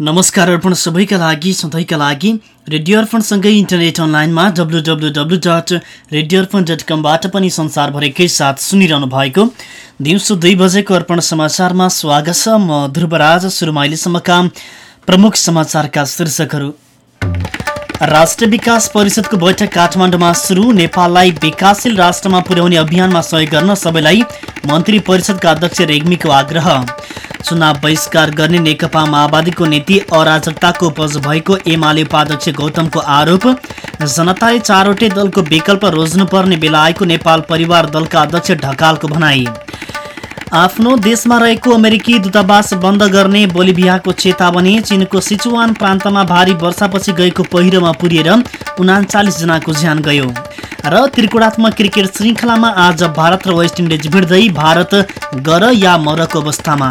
नमस्कार अर्पण सबैका लागि सधैँका लागि। रेडियो अर्पणसँगै इन्टरनेट अनलाइनमा W W W dot radio Arpan dot कमबाट पनि संसारभरिकै साथ सुनिरहनु भएको दिउँसो दुई बजेको अर्पण समाचारमा स्वागत छ। म ध्रुवराज सुरुमा अहिलेसम्मका प्रमुख समाचारका शीर्षकहरू। राष्ट्रिय विकास परिषदको बैठक काठमाडौँमा सुरु। नेपाललाई विकासशील राष्ट्रमा पुर्याउने अभियानमा सहयोग गर्न सबैलाई मन्त्री परिषदका अध्यक्ष रेग्मीको आग्रह। चुनाव बहिष्कार गर्ने नेकपा माओवादीको नीति अराजकताको उपज भएको एमाले उपाध्यक्ष गौतमको आरोप। जनताले चारवटै दलको विकल्प रोज्नुपर्ने बेला आएको नेपाल परिवार दलका अध्यक्ष ढकालको भनाई। आफ्नो देशमा रहेको अमेरिकी दूतावास बन्द गर्ने बोलिभियाको चेतावनी चिनको सिचुवान प्रान्तमा भारी वर्षापछि गएको पहिरोमा पुरिएर उनाचालिस जनाको ज्यान गयो। र त्रिकोणात्मक क्रिकेट श्रृङ्खलामा आज भारत र वेस्ट इन्डिज भिड्दै भारत गर या मरको अवस्थामा।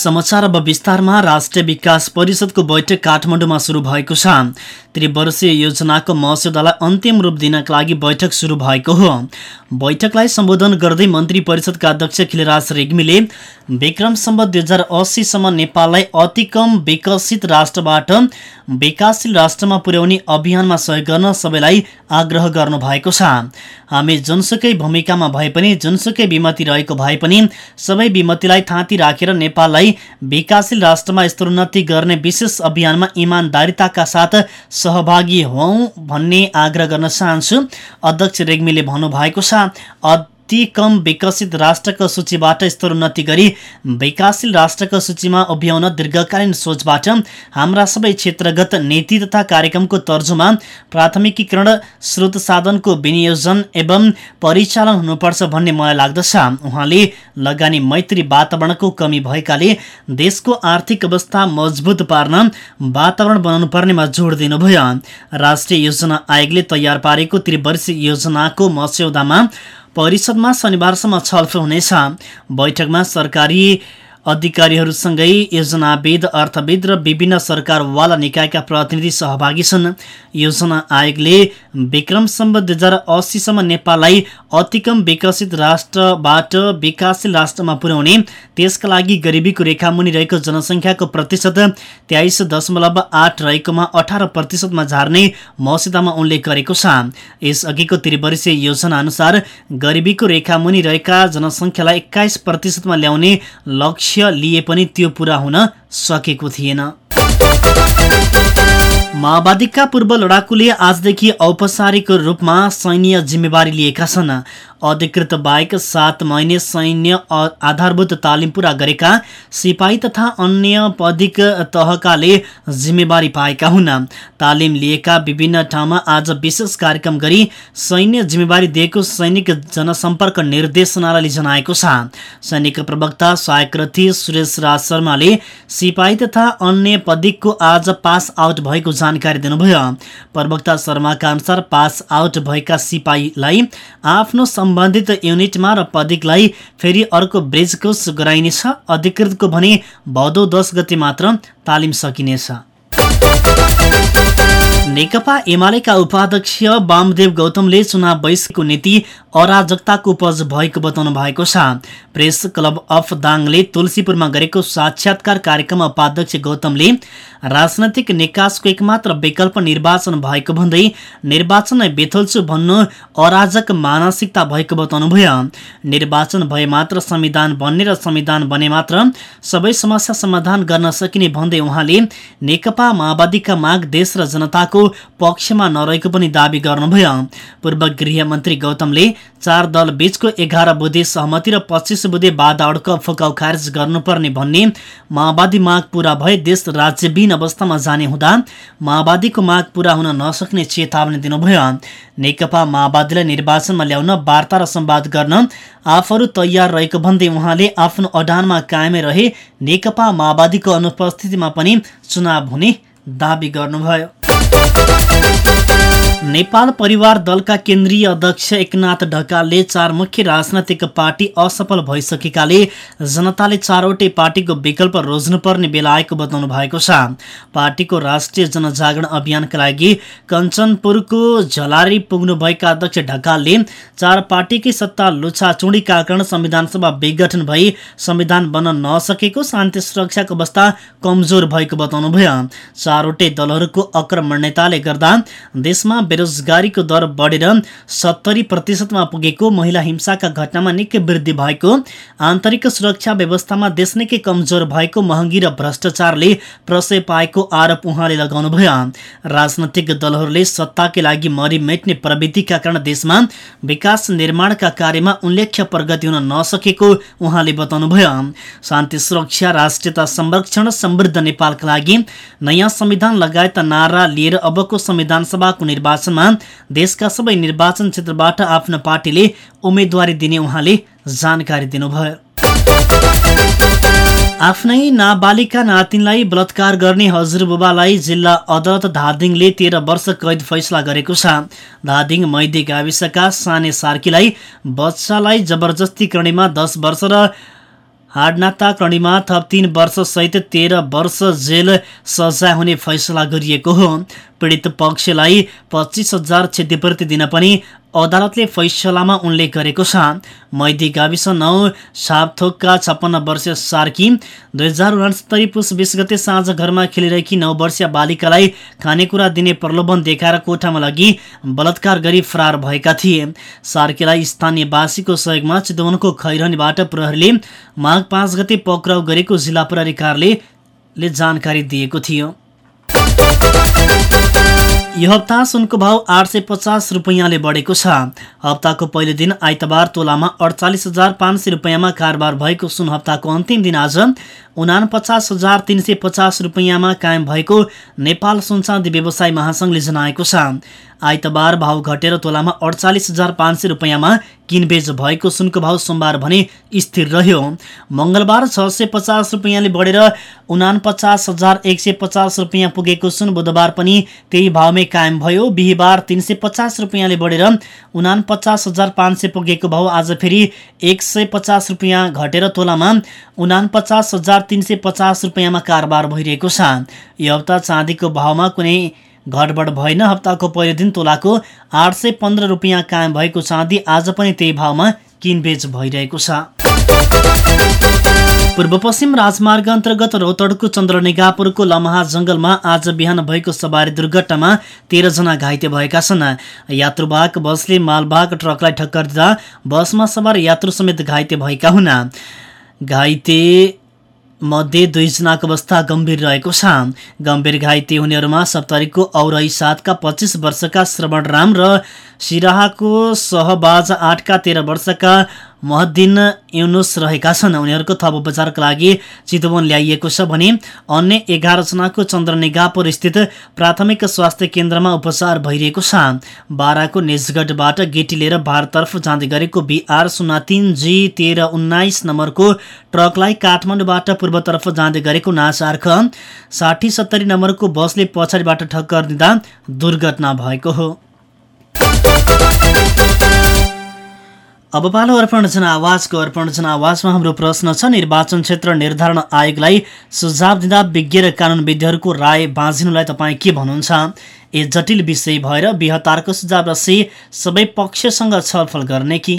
समाचार अब विस्तारमा राष्ट्रिय विकास परिषदको बैठक काठमाडौँमा सुरु भएको छ। त्रिवर्षीय योजनाको मस्यौदालाई अन्तिम रूप दिनका लागि बैठक सुरु भएको हो। बैठकलाई सम्बोधन गर्दै मन्त्री परिषदका अध्यक्ष खिलराज रेग्मीले विक्रम सम्बत दुई हजार अस्सीसम्म नेपाललाई अति कम विकसित राष्ट्रबाट विकासशील राष्ट्रमा पुर्याउने अभियानमा सहयोग गर्न सबैलाई आग्रह गर्नु भएको छ। हामी जुनसुकै भूमिकामा भए पनि जुनसुकै विमति रहेको भए पनि सबै विमतिलाई थाँती राखेर नेपाललाई विकासशील राष्ट्रमा स्तरोन्नति गर्ने विशेष अभियानमा इमान्दारिताका साथ सहभागी हौ भन्ने आग्रह गर्न चाहन्छु। अध्यक्ष रेग्मीले भन्नुभएको छ अति कम विकसित राष्ट्रको सूचीबाट स्तरोन्नति गरी विकासशील राष्ट्रको सूचीमा उभ्याउन दीर्घकालीन सोचबाट हाम्रा सबै क्षेत्रगत नीति तथा कार्यक्रमको तर्जुमा प्राथमिकीकरण स्रोत साधनको विनियोजन एवं परिचालन हुनुपर्छ भन्ने मलाई लाग्दछ। उहाँले लगानी मैत्री वातावरणको कमी भएकाले देशको आर्थिक अवस्था मजबुत पार्न वातावरण बनाउनु पर्नेमा जोड दिनुभयो। राष्ट्रिय योजना आयोगले तयार पारेको त्रिवर्षीय योजनाको मस्यौदामा परिषदमा शनिबारसम्म छलफल हुनेछ। बैठकमा सरकारी अधिकारीहरूसँगै योजनाविद अर्थविद र विभिन्न सरकारवाला निकायका प्रतिनिधि सहभागी छन्। योजना आयोगले विक्रम सम्बत दुई हजार अस्सीसम्म नेपाललाई अति कम विकसित राष्ट्रबाट विकासशील राष्ट्रमा पुर्याउने त्यसका लागि गरिबीको रेखामुनि रहेको जनसङ्ख्याको प्रतिशत तेइस दशमलव आठ रहेकोमा अठार प्रतिशतमा झार्ने मस्यौदामा उल्लेख गरेको छ। यसअघिको त्रिवर्षीय योजना अनुसार गरिबीको रेखामुनि रहेका जनसङ्ख्यालाई एक्काइस प्रतिशतमा ल्याउने लक्ष्य लक्ष्य लिए पनि त्यो पुरा हुन सकेको थिएन। माओवादीका पूर्व लडाकुले आजदेखि औपचारिक रूपमा सैन्य जिम्मेवारी लिएका छन्। अधिकृत बाहेक सात महिने सैन्य आधारभूत तालिम पुरा गरेका सिपाही तथा अन्य पदिक तहकाले जिम्मेवारी पाएका हुन्। तालिम लिएका विभिन्न ठाउँमा आज विशेष कार्यक्रम गरी सैन्य जिम्मेवारी दिएको सैनिक जनसम्पर्क निर्देशनालयले जनाएको छ। सैनिक प्रवक्ता सहायक रथी सुरेश राज शर्माले सिपाही तथा अन्य पदिकको आज पास आउट भएको जानकारी दिनुभयो। प्रवक्ता शर्माका अनुसार पास आउट भएका सिपाहीलाई आफ्नो सम्बन्धित युनिटमा र पदिकलाई फेरि अर्को ब्रिजकोस गराइनेछ अधिकृतको भने भदौ दस गते मात्र तालिम सकिनेछ। नेकपा एमालेका उपाध्यक्ष वामदेव गौतमले चुनाव बहिष्कारको नीति अराजकताको उपज भएको बताउनु भएको छ। प्रेस क्लब अफ दाङले तुलसीपुरमा गरेको साक्षात्कार कार्यक्रममा उपाध्यक्ष गौतमले राजनैतिक निकासको एकमात्र विकल्प निर्वाचन भएको भन्दै निर्वाचन बेथल्छु भन्नु अराजक मानसिकता भएको बताउनुभयो। निर्वाचन भए मात्र संविधान बन्ने र संविधान बने मात्र सबै समस्या समाधान गर्न सकिने भन्दै उहाँले नेकपा माओवादीका माग देश र जनताको पक्षमा नरहेको पनि दावी गर्नुभयो। पूर्व गृहमन्त्री गौतमले चार दल बीचको एघार बुधे सहमति र पच्चिस बुधे बाधा अड्क फुकाउ खारेज गर्नुपर्ने भन्ने माओवादी माग पूरा भए देश राज्यविहीन अवस्थामा जाने हुँदा माओवादीको माग पूरा हुन नसक्ने चेतावनी दिनुभयो। नेकपा माओवादीलाई निर्वाचनमा ल्याउन वार्ता र संवाद गर्न आफूहरू तयार रहेको भन्दै उहाँले आफ्नो अडानमा कायमै रहे नेकपा माओवादीको अनुपस्थितिमा पनि चुनाव हुने दावी गर्नुभयो। नेपाल परिवार दलका केन्द्रीय अध्यक्ष एकनाथ ढकालले चार मुख्य राजनैतिक पार्टी असफल भइसकेकाले जनताले चारवटै पार्टीको विकल्प रोज्नुपर्ने बेला आएको बताउनु भएको छ। पार्टीको राष्ट्रिय जनजागरण अभियानका लागि कञ्चनपुरको झलारी पुग्नुभएका अध्यक्ष ढकालले चार पार्टीकै सत्ता लुछाचुडीका कारण संविधानसभा विघटन भई संविधान बन्न नसकेको शान्ति सुरक्षाको अवस्था कमजोर भएको बताउनुभयो। चारवटै दलहरूको आक्रमण्यताले गर्दा देशमा बेरोजगारीको दर बढेर सत्तरी प्रतिशतमा पुगेको महिला हिंसाका घटनामा निकै वृद्धि भएको। आन्तरिक सुरक्षा व्यवस्थामा देश निकै कमजोर भएको महँगी र भ्रष्टाचारले प्रशय पाएको आरोप उहाँले लगाउनुभयो। राजनैतिक दलहरूले सत्ताकै लागि मरिमेट्ने प्रवृत्तिका कारण देशमा विकास निर्माणका कार्यमा उल्लेख्य प्रगति हुन नसकेको उहाँले बताउनुभयो। शान्ति सुरक्षा राष्ट्रियता संरक्षण समृद्ध नेपालका लागि नयाँ संविधान लगायत नारा लिएर अबको संविधान सभाको निर्वाचन निर्वाचनमा देशका सबै निर्वाचन क्षेत्रबाट आफ्नो पार्टीले उम्मेद्वारी दिने उहाँले जानकारी दिनुभयो। आफ्नै नाबालिका नातिनलाई बलात्कार गर्ने हजुरबुबालाई जिल्ला अदालत धादिङले तेह्र वर्ष कैद फैसला गरेको छ। धादिङ मैदी गाविसका साने सार्कीलाई बच्चालाई जबरजस्ती करणीमा दस वर्ष र हाडनाता करणीमा थप तीन वर्षसहित तेह्र वर्ष जेल सजाय हुने फैसला गरिएको हो। पीडित पक्षलाई पच्चिस हजार क्षतिपूर्ति दिन पनि अदालतले फैसलामा उल्लेख गरेको छ। मैदी गाविस नौ सापथोकका छप्पन्न वर्षीय सार्की दुई हजार उनासत्तरी पुस बिस गते साँझ घरमा खेलिरहेकी नौ वर्षीय बालिकालाई खानेकुरा दिने प्रलोभन देखाएर कोठामा लगी बलात्कार गरी फरार भएका थिए। सार्कीलाई स्थानीयवासीको सहयोगमा चितवनको खैरनीबाट प्रहरीले माघ पाँच गते पक्राउ गरेको जिल्ला प्रहरी कार्यालयले जानकारी दिएको थियो। यो हप्ता सुनको भाउ आठ सय पचास रुपियाँले बढेको छ। हप्ताको पहिलो दिन आइतबार तोलामा अडचालिस हजार पाँच सय रुपियाँमा कारोबार भएको सुन हप्ताको अन्तिम दिन आज उना पचास हजार तिन सय पचास रुपियाँमा कायम भएको नेपाल सुनचाँदी व्यवसाय महासङ्घले जनाएको छ। आइतबार भाउ घटेर तोलामा अडचालिस हजार पाँच सय रुपियाँमा किनबेच भएको सुनको भाउ सोमबार भने स्थिर रह्यो। मङ्गलबार छ सय पचास रुपियाँले बढेर उना पचास हजार एक सय पचास रुपियाँ पुगेको सुन बुधबार पनि त्यही भावमै कायम भयो। बिहिबार तिन सय पचास रुपियाँले बढेर उना पचास हजार पाँच सय पुगेको भाउ आज फेरि एक सय पचास रुपियाँ घटेर तोलामा उना पचास हजार तिन सय पचास रुपियाँमा कारोबार भइरहेको छ। यो हप्ता चाँदीको भावमा कुनै घटबड भएन। हप्ताको पहिलो दिन तोलाको आठ सय पन्ध्र रुपियाँ कायम भएको चाँदी आज पनि त्यही भावमा किनबेच भइरहेको छ। पूर्व पश्चिम राजमार्ग अन्तर्गत रौतडको चन्द्रनिगापुरको लमहा जङ्गलमा आज बिहान भएको सवारी दुर्घटनामा तेह्रजना घाइते भएका छन्। यात्रुवाहक बसले मालवाहक ट्रकलाई ठक्कर दिँदा बसमा सवार यात्रु समेत घाइते भएका हुन्। घाइते मध्ये दुईजनाको अवस्था गम्भीर रहेको छ। गम्भीर घाइते हुनेहरूमा सप्तरीको औरई सातका पच्चिस वर्षका श्रवण राम र सिराहाको सहबाज आठका तेह्र वर्षका महद्दिन युनुस रहेका छन्। उनीहरूको थप उपचारका लागि चितवन ल्याइएको छ भने अन्य एघारजनाको चन्द्रनिगापुर स्थित प्राथमिक स्वास्थ्य केन्द्रमा उपचार भइरहेको छ। बाराको निजगढबाट गेटी लिएर भारततर्फ जाँदै गरेको बिआर शून्य तिन जी तेह्र उन्नाइस नम्बरको ट्रकलाई काठमाडौँबाट पूर्वतर्फ जाँदै गरेको नाचार्ख साठी सत्तरी नम्बरको बसले पछाडिबाट ठक्कर दिँदा दुर्घटना भएको हो। अब पालो अर्पण जनावाजको अर्पण जनावाजमा हाम्रो प्रश्न छ। निर्वाचन क्षेत्र निर्धारण आयोगलाई सुझाव दिँदा विज्ञ र कानुनविद्हरूको राय बाँझिनुलाई तपाईँ के भन्नुहुन्छ? ए जटिल विषय भएर बिहतारको सुझाव र से सबै पक्षसँग छलफल गर्ने कि?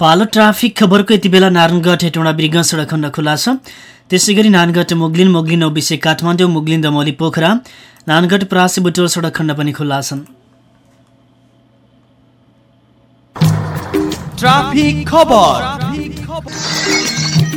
पालो ट्राफिक खबरको यति बेला नारायणगढ हेटौँडा बिर्ग सडक खण्ड खुला छ। त्यसै गरी नानगढ मुगलिन मुगलिन ओबिसे काठमाडौँ मुगलिन दमोली पोखरा नानगढ परासी बुटोल सडक खण्ड पनि खुल्ला छन्। ट्राफिक खबर।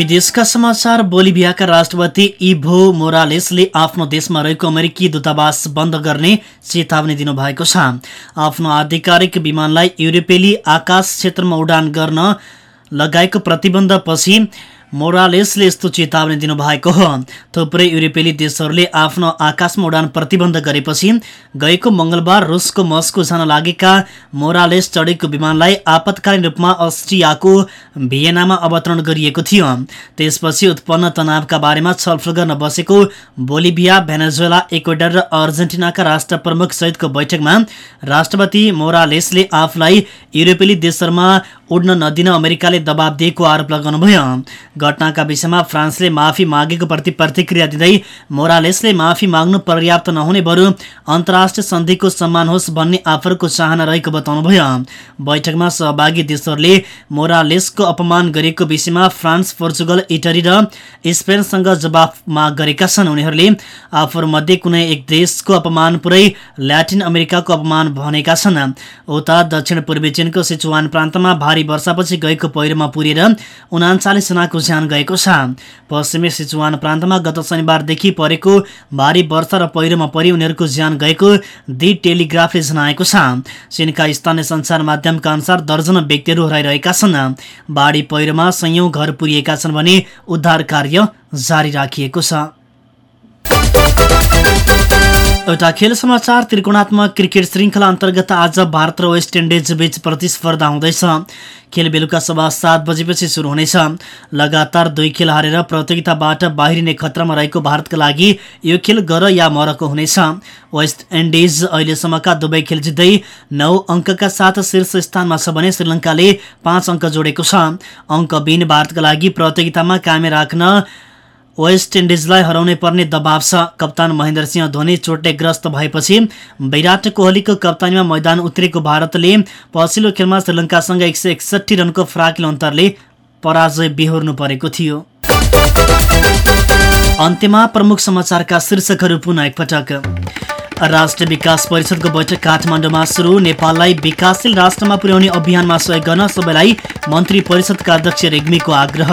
विदेशका समाचार बोलिभियाका राष्ट्रपति इभो मोरालेसले आफ्नो देशमा रहेको अमेरिकी दूतावास बन्द गर्ने चेतावनी दिनुभएको छ। आफ्नो आधिकारिक विमानलाई युरोपेली आकाश क्षेत्रमा उडान गर्न लगाएको प्रतिबन्धपछि मोरालेसले यस्तो चेतावनी दिनुभएको हो। थुप्रै युरोपेली देशहरूले आफ्नो आकाशमा उडान प्रतिबन्ध गरेपछि गएको मङ्गलबार रुसको मस्को जान लागेका मोरालेस चढेको विमानलाई आपतकालीन रूपमा अस्ट्रियाको भियनामा अवतरण गरिएको थियो। त्यसपछि उत्पन्न तनावका बारेमा छलफल गर्न बसेको बोलिभिया भेनेजुएला इक्वेडर र अर्जेन्टिनाका राष्ट्र प्रमुख सहितको बैठकमा राष्ट्रपति मोरालेसले आफूलाई युरोपेली देशहरूमा उड्न नदिन अमेरिकाले दबाब दिएको आरोप लगाउनुभयो। घटनाका विषयमा फ्रान्सले माफी मागेको प्रति प्रतिक्रिया दिँदै मोरालेसले माफी माग्नु पर्याप्त नहुने बरु अन्तर्राष्ट्रिय सन्धिको सम्मान होस् भन्ने आफरको चाहना रहेको बताउनुभयो। बैठकमा सहभागी देशहरूले मोरालेसको अपमान गरेको विषयमा फ्रान्स पोर्चुगल इटली र स्पेनसँग जवाफ माग गरेका छन्। उनीहरूले आफूमध्ये कुनै एक देशको अपमान पुरै ल्याटिन अमेरिकाको अपमान भनेका छन्। उता दक्षिण पूर्वी चीनको सिचुवान प्रान्तमा भारी वर्षापछि गएको पहिरोमा पुरेर उनाचालिस जनाको ज्यान गएको छ। पश्चिमी सिचुवान प्रान्तमा गत शनिबारदेखि परेको भारी वर्षा र पहिरोमा परि उनीहरूको ज्यान गएको दि टेलिग्राफले जनाएको छ। चीनका स्थानीय सञ्चार माध्यमका अनुसार दर्जन व्यक्तिहरू हराइरहेका छन्। बाढी पहिरोमा संयौं घर पुरिएका छन् भने उद्धार कार्य जारी राखिएको छ। एउटा खेल समाचार त्रिकोणात्मक क्रिकेट श्रृङ्खला अन्तर्गत आज भारत र वेस्ट इन्डिज बीच प्रतिस्पर्धा हुँदैछ। खेल बेलुका सभा सात बजेपछि सुरु हुनेछ। लगातार दुई खेल हारेर प्रतियोगिताबाट बाहिरिने खतरामा रहेको भारतका लागि यो खेल गर या मरको हुनेछ। वेस्ट इन्डिज अहिलेसम्मका दुवै खेल जित्दै नौ अङ्कका साथ शीर्ष स्थानमा छ भने श्रीलङ्काले पाँच अङ्क जोडेको छ। अङ्कबिन भारतका लागि प्रतियोगितामा कायम राख्न वेस्ट इन्डिजलाई हराउनै पर्ने दबाव छ। कप्तान महेन्द्र सिंह धोनी चोटग्रस्त भएपछि विराट कोहलीको कप्तानीमा मैदान उत्रेको भारतले पछिल्लो खेलमा श्रीलङ्कासँग एक सय एकसठी रनको फराकिलो अन्तरले पराजय बेहोर्नु परेको थियो। अन्त्यमा प्रमुख समाचारका शीर्षकहरू पुनः एकपटक। राष्ट्रिय विकास परिषदको बैठक काठमाडौँमा सुरु। नेपाललाई विकासशील राष्ट्रमा पुर्याउने अभियानमा सहयोग गर्न सबैलाई मन्त्री परिषदका अध्यक्ष रेग्मीको आग्रह।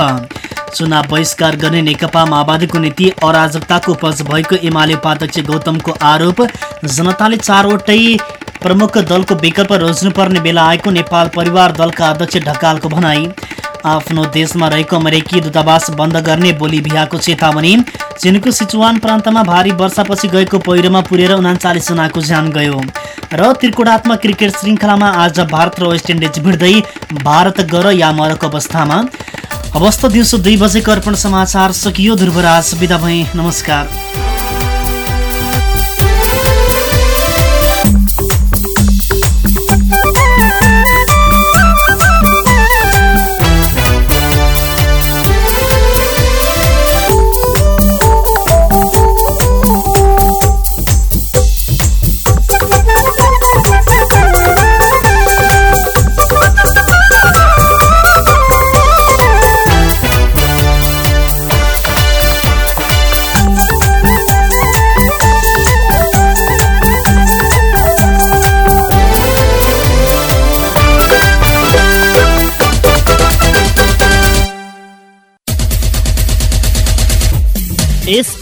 चुनाव बहिष्कार गर्ने नेकपा माओवादीको नीति अराजकताको उपज भएको एमाले उपाध्यक्ष गौतमको आरोप। जनताले चारवटै प्रमुख दलको विकल्प रोज्नुपर्ने बेला आएको नेपाल परिवार दलका अध्यक्ष ढकालको भनाई। आफ्नो देशमा रहेको अमेरिकी दूतावास बन्द गर्ने बोलिभियाको चेतावनी चिनको सिचुवान प्रान्तमा भारी वर्षापछि गएको पहिरोमा पुरेर उनाचालिस जनाको ज्यान गयो। र त्रिकोणात्मक क्रिकेट श्रृङ्खलामा आज भारत र वेस्ट इन्डिज भिड्दै भारत गर या मरको अवस्थामा। अवस्था दिउँसो दुई बजेको अर्पण समाचार सकियो ध्रुवराज बिदा भई नमस्कार।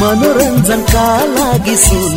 मनोरञ्जनका लागि सुन